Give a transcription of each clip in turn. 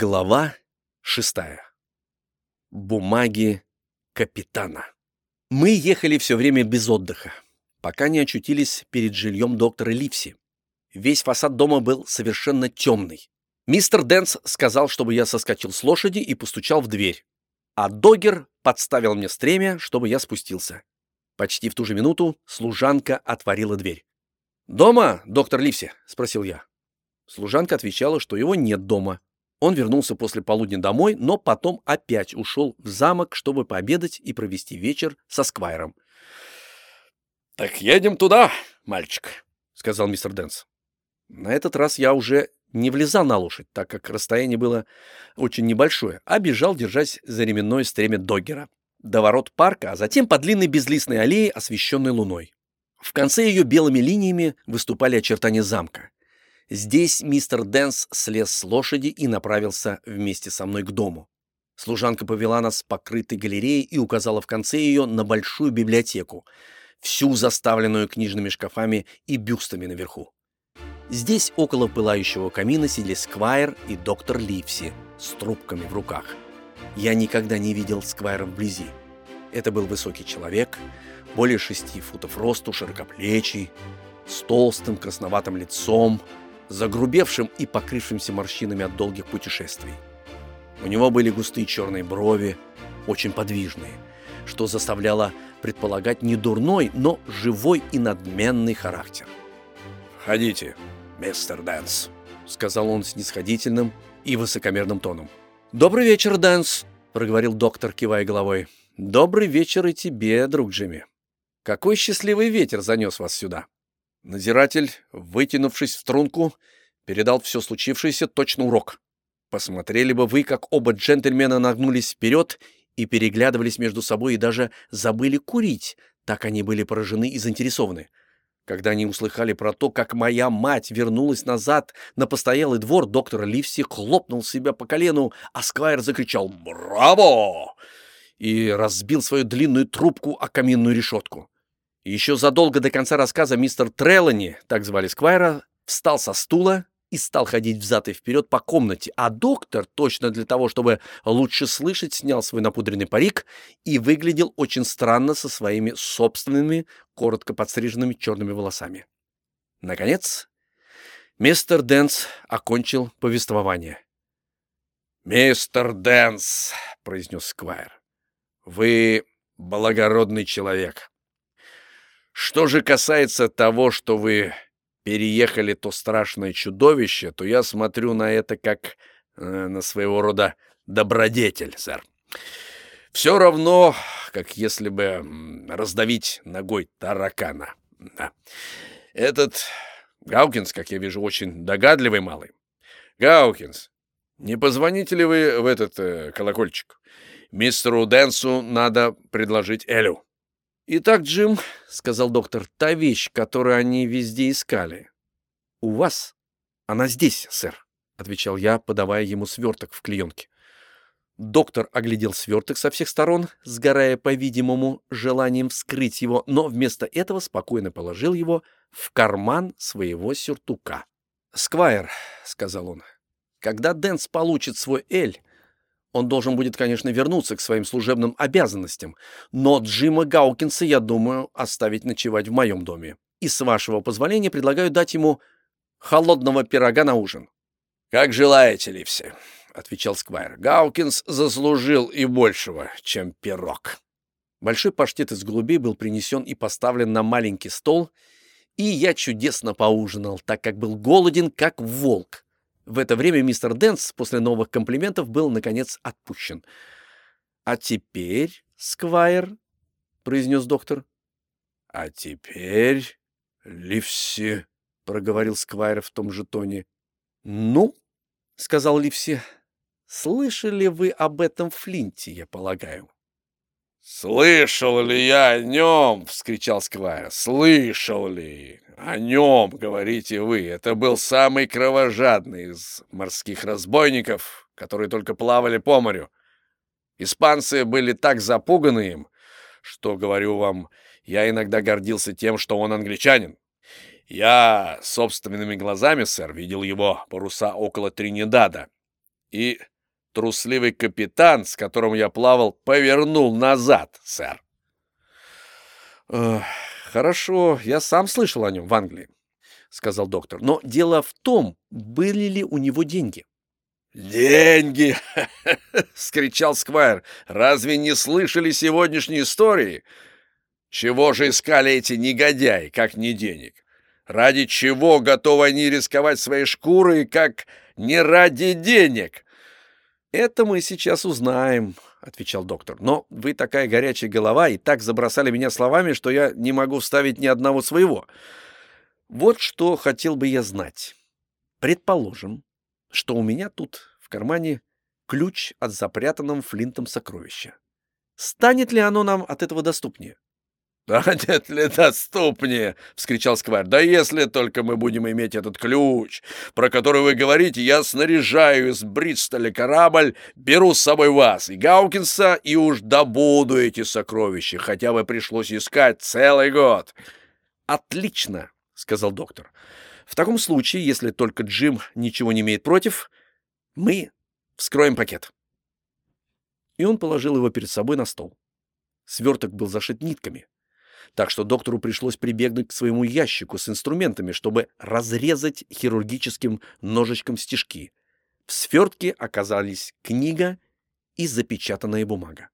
Глава шестая. Бумаги капитана. Мы ехали все время без отдыха, пока не очутились перед жильем доктора Ливси. Весь фасад дома был совершенно темный. Мистер Дэнс сказал, чтобы я соскочил с лошади и постучал в дверь. А Догер подставил мне стремя, чтобы я спустился. Почти в ту же минуту служанка отворила дверь. «Дома, доктор Ливси?» — спросил я. Служанка отвечала, что его нет дома. Он вернулся после полудня домой, но потом опять ушел в замок, чтобы пообедать и провести вечер со Сквайром. «Так едем туда, мальчик», — сказал мистер Дэнс. На этот раз я уже не влезал на лошадь, так как расстояние было очень небольшое, а бежал, держась за ременное стремя Доггера до ворот парка, а затем по длинной безлистной аллее, освещенной луной. В конце ее белыми линиями выступали очертания замка. Здесь мистер Дэнс слез с лошади и направился вместе со мной к дому. Служанка повела нас по крытой галерее и указала в конце ее на большую библиотеку, всю заставленную книжными шкафами и бюстами наверху. Здесь около пылающего камина сидели Сквайр и доктор Ливси с трубками в руках. Я никогда не видел Сквайра вблизи. Это был высокий человек, более шести футов росту, широкоплечий, с толстым красноватым лицом, загрубевшим и покрывшимся морщинами от долгих путешествий. У него были густые черные брови, очень подвижные, что заставляло предполагать не дурной, но живой и надменный характер. «Входите, мистер Дэнс», — сказал он снисходительным и высокомерным тоном. «Добрый вечер, Дэнс», — проговорил доктор, кивая головой. «Добрый вечер и тебе, друг Джимми. Какой счастливый ветер занес вас сюда?» Надзиратель, вытянувшись в струнку, передал все случившееся точно урок. Посмотрели бы вы, как оба джентльмена нагнулись вперед и переглядывались между собой и даже забыли курить, так они были поражены и заинтересованы. Когда они услыхали про то, как моя мать вернулась назад на постоялый двор, доктор Ливси хлопнул себя по колену, а Сквайр закричал «Браво!» и разбил свою длинную трубку о каминную решетку. Еще задолго до конца рассказа мистер Трелани, так звали Сквайра, встал со стула и стал ходить взад и вперед по комнате, а доктор, точно для того, чтобы лучше слышать, снял свой напудренный парик и выглядел очень странно со своими собственными, коротко подстриженными черными волосами. Наконец, мистер Дэнс окончил повествование. «Мистер Дэнс», — произнес Сквайр, — «вы благородный человек. Что же касается того, что вы переехали то страшное чудовище, то я смотрю на это как э, на своего рода добродетель, сэр. Все равно, как если бы раздавить ногой таракана. Да. Этот Гаукинс, как я вижу, очень догадливый малый. Гаукинс, не позвоните ли вы в этот э, колокольчик? Мистеру Дэнсу надо предложить Элю. «Итак, Джим», — сказал доктор, — «та вещь, которую они везде искали. У вас? Она здесь, сэр», — отвечал я, подавая ему сверток в клеенке. Доктор оглядел сверток со всех сторон, сгорая, по-видимому, желанием вскрыть его, но вместо этого спокойно положил его в карман своего сюртука. «Сквайр», — сказал он, — «когда Дэнс получит свой Эль, он должен будет, конечно, вернуться к своим служебным обязанностям, но Джима Гаукинса, я думаю, оставить ночевать в моем доме. И с вашего позволения предлагаю дать ему холодного пирога на ужин. — Как желаете, Ливси, — отвечал Сквайр. — Гаукинс заслужил и большего, чем пирог. Большой паштет из голубей был принесен и поставлен на маленький стол, и я чудесно поужинал, так как был голоден, как волк. В это время мистер Дэнс после новых комплиментов был, наконец, отпущен. «А теперь, Сквайр», — произнес доктор. «А теперь, Ливси», — проговорил Сквайр в том же тоне. «Ну», — сказал Ливси, — «слышали вы об этом Флинте, я полагаю?» «Слышал ли я о нем?» — вскричал Сквайр. «Слышал ли? О нем, говорите вы. Это был самый кровожадный из морских разбойников, которые только плавали по морю. Испанцы были так запуганы им, что, говорю вам, я иногда гордился тем, что он англичанин. Я собственными глазами, сэр, видел его паруса около Тринидада. И трусливый капитан, с которым я плавал, повернул назад, сэр. «Хорошо, я сам слышал о нем в Англии», — сказал доктор. «Но дело в том, были ли у него деньги». «Деньги!» — скричал Сквайр. «Разве не слышали сегодняшней истории? Чего же искали эти негодяи, как не денег? Ради чего готовы они рисковать своей шкурой, как не ради денег?» «Это мы сейчас узнаем», — отвечал доктор. «Но вы такая горячая голова и так забросали меня словами, что я не могу вставить ни одного своего. Вот что хотел бы я знать. Предположим, что у меня тут в кармане ключ от запрятанного Флинтом сокровища. Станет ли оно нам от этого доступнее? «Станет ли доступнее?» — вскричал Сквайр. «Да если только мы будем иметь этот ключ, про который вы говорите, я снаряжаю из Бристоля корабль, беру с собой вас и Гаукинса и уж добуду эти сокровища, хотя бы пришлось искать целый год». «Отлично!» — сказал доктор. В таком случае, если только Джим ничего не имеет против, мы вскроем пакет. И он положил его перед собой на стол. Сверток был зашит нитками, так что доктору пришлось прибегнуть к своему ящику с инструментами, чтобы разрезать хирургическим ножичком стежки. В свертке оказались книга и запечатанная бумага.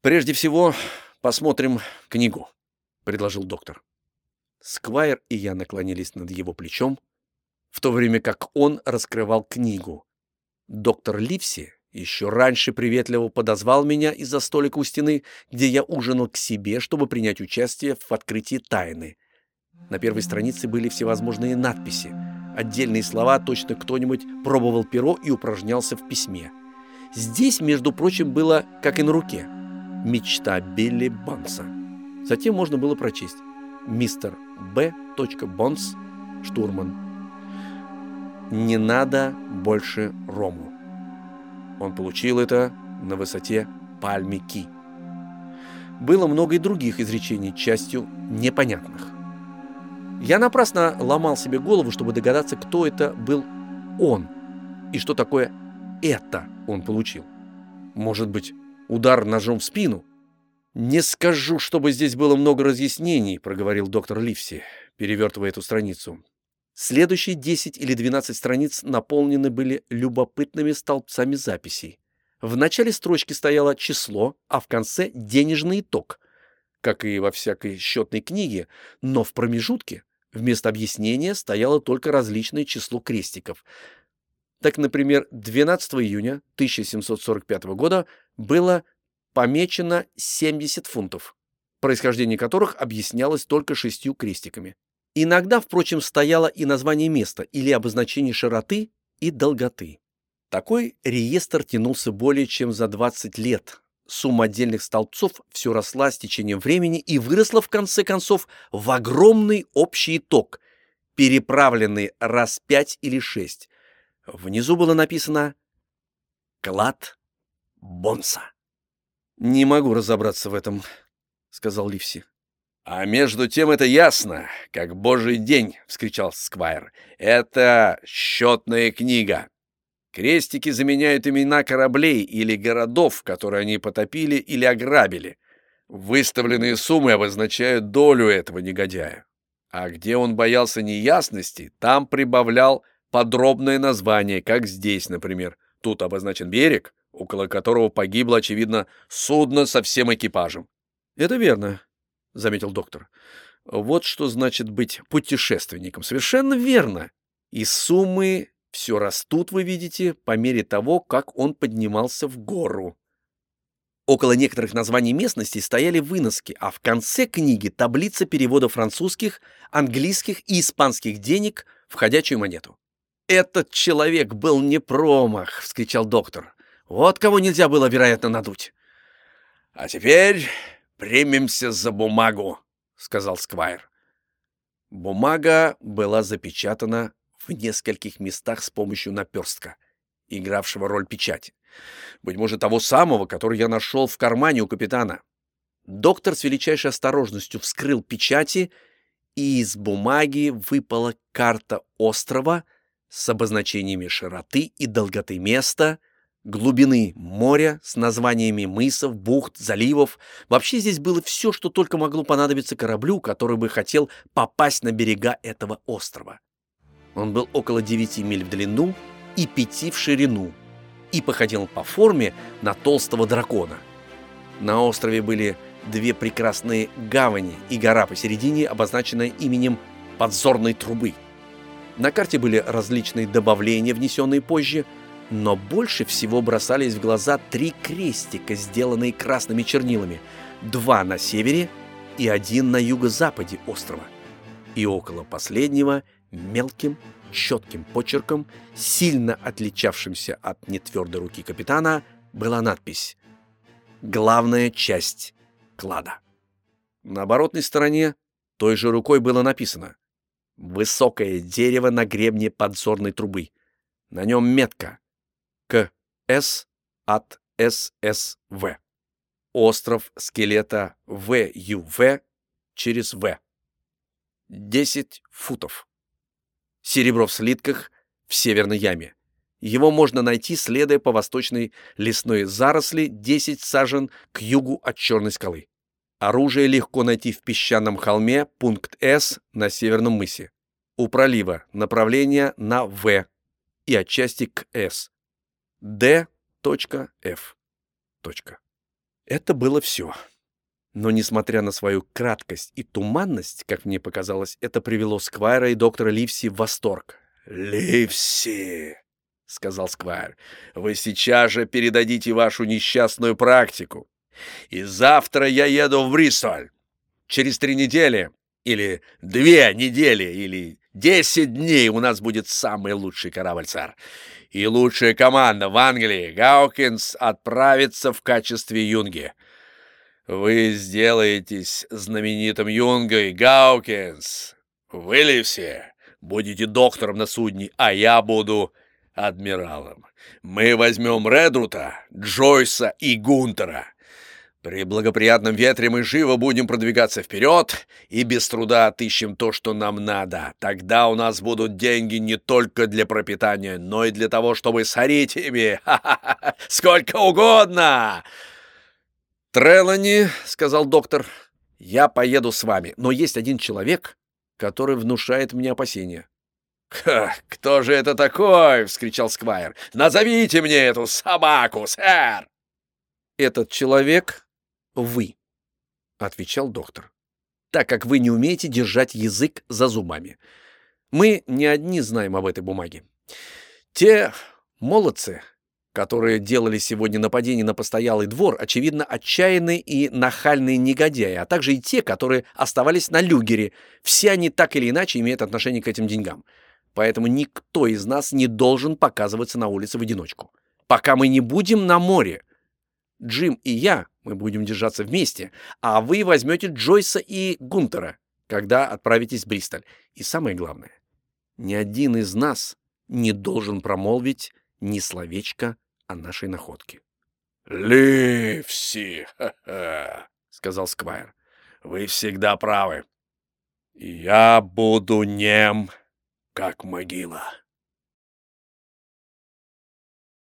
«Прежде всего посмотрим книгу», — предложил доктор. Сквайр и я наклонились над его плечом, в то время как он раскрывал книгу. Доктор Ливси еще раньше приветливо подозвал меня из-за столика у стены, где я ужинал к себе, чтобы принять участие в открытии тайны. На первой странице были всевозможные надписи. Отдельные слова точно кто-нибудь пробовал перо и упражнялся в письме. Здесь, между прочим, было, как и на руке, мечта Билли Банса. Затем можно было прочесть мистер Б. Бонс, штурман. Не надо больше рому. Он получил это на высоте Пальмики. Было много и других изречений, частью непонятных. Я напрасно ломал себе голову, чтобы догадаться, кто это был он и что такое «это» он получил. Может быть, удар ножом в спину – «Не скажу, чтобы здесь было много разъяснений», — проговорил доктор Ливси, перевертывая эту страницу. Следующие 10 или 12 страниц наполнены были любопытными столбцами записей. В начале строчки стояло число, а в конце — денежный итог, как и во всякой счетной книге, но в промежутке вместо объяснения стояло только различное число крестиков. Так, например, 12 июня 1745 года было помечено 70 фунтов, происхождение которых объяснялось только шестью крестиками. Иногда, впрочем, стояло и название места или обозначение широты и долготы. Такой реестр тянулся более чем за 20 лет. Сумма отдельных столбцов все росла с течением времени и выросла, в конце концов, в огромный общий итог, переправленный раз пять или шесть. Внизу было написано «Клад Бонса». «Не могу разобраться в этом», — сказал Ливси. «А между тем это ясно, как божий день!» — вскричал Сквайр. «Это счетная книга. Крестики заменяют имена кораблей или городов, которые они потопили или ограбили. Выставленные суммы обозначают долю этого негодяя. А где он боялся неясности, там прибавлял подробное название, как здесь, например. Тут обозначен берег, около которого погибло, очевидно, судно со всем экипажем. — Это верно, — заметил доктор. — Вот что значит быть путешественником. Совершенно верно. И суммы все растут, вы видите, по мере того, как он поднимался в гору. Около некоторых названий местностей стояли выноски, а в конце книги таблица перевода французских, английских и испанских денег в ходячую монету. «Этот человек был не промах!» — вскричал доктор. Вот кого нельзя было, вероятно, надуть. — А теперь примемся за бумагу, — сказал Сквайр. Бумага была запечатана в нескольких местах с помощью наперстка, игравшего роль печати. Быть может, того самого, который я нашел в кармане у капитана. Доктор с величайшей осторожностью вскрыл печати, и из бумаги выпала карта острова с обозначениями широты и долготы места, глубины моря с названиями мысов, бухт, заливов. Вообще здесь было все, что только могло понадобиться кораблю, который бы хотел попасть на берега этого острова. Он был около 9 миль в длину и 5 в ширину и походил по форме на толстого дракона. На острове были две прекрасные гавани и гора посередине, обозначенная именем подзорной трубы. На карте были различные добавления, внесенные позже, но больше всего бросались в глаза три крестика, сделанные красными чернилами, два на севере и один на юго-западе острова. И около последнего мелким четким почерком, сильно отличавшимся от нетвердой руки капитана, была надпись «Главная часть клада». На оборотной стороне той же рукой было написано «Высокое дерево на гребне подзорной трубы». На нем метка «К.С. от ССВ». Остров скелета ВЮВ через В. 10 футов. Серебро в слитках в северной яме. Его можно найти, следуя по восточной лесной заросли 10 сажен к югу от Черной скалы. Оружие легко найти в песчаном холме, пункт С на северном мысе. У пролива направление на В и отчасти к С. Д.Ф. Это было все. Но, несмотря на свою краткость и туманность, как мне показалось, это привело Сквайра и доктора Ливси в восторг. «Ливси!» — сказал Сквайр. «Вы сейчас же передадите вашу несчастную практику. И завтра я еду в Бристоль. Через три недели, или две недели, или десять дней у нас будет самый лучший корабль, сэр. И лучшая команда в Англии, Гаукинс, отправится в качестве юнги». Вы сделаетесь знаменитым юнгой, Гаукинс. Вы ли все будете доктором на судне, а я буду адмиралом. Мы возьмем Редрута, Джойса и Гунтера. При благоприятном ветре мы живо будем продвигаться вперед и без труда отыщем то, что нам надо. Тогда у нас будут деньги не только для пропитания, но и для того, чтобы сорить ими. Сколько угодно!» «Трелани», — сказал доктор, — «я поеду с вами, но есть один человек, который внушает мне опасения». «Ха, кто же это такой?» — вскричал Сквайр. «Назовите мне эту собаку, сэр!» «Этот человек — вы», — отвечал доктор, «так как вы не умеете держать язык за зубами. Мы не одни знаем об этой бумаге. Те молодцы, которые делали сегодня нападение на постоялый двор, очевидно, отчаянные и нахальные негодяи, а также и те, которые оставались на люгере. Все они так или иначе имеют отношение к этим деньгам. Поэтому никто из нас не должен показываться на улице в одиночку. Пока мы не будем на море. Джим и я, мы будем держаться вместе, а вы возьмете Джойса и Гунтера, когда отправитесь в Бристоль. И самое главное, ни один из нас не должен промолвить ни словечко о нашей находке. «Ливси!» — сказал Сквайр. «Вы всегда правы. Я буду нем, как могила».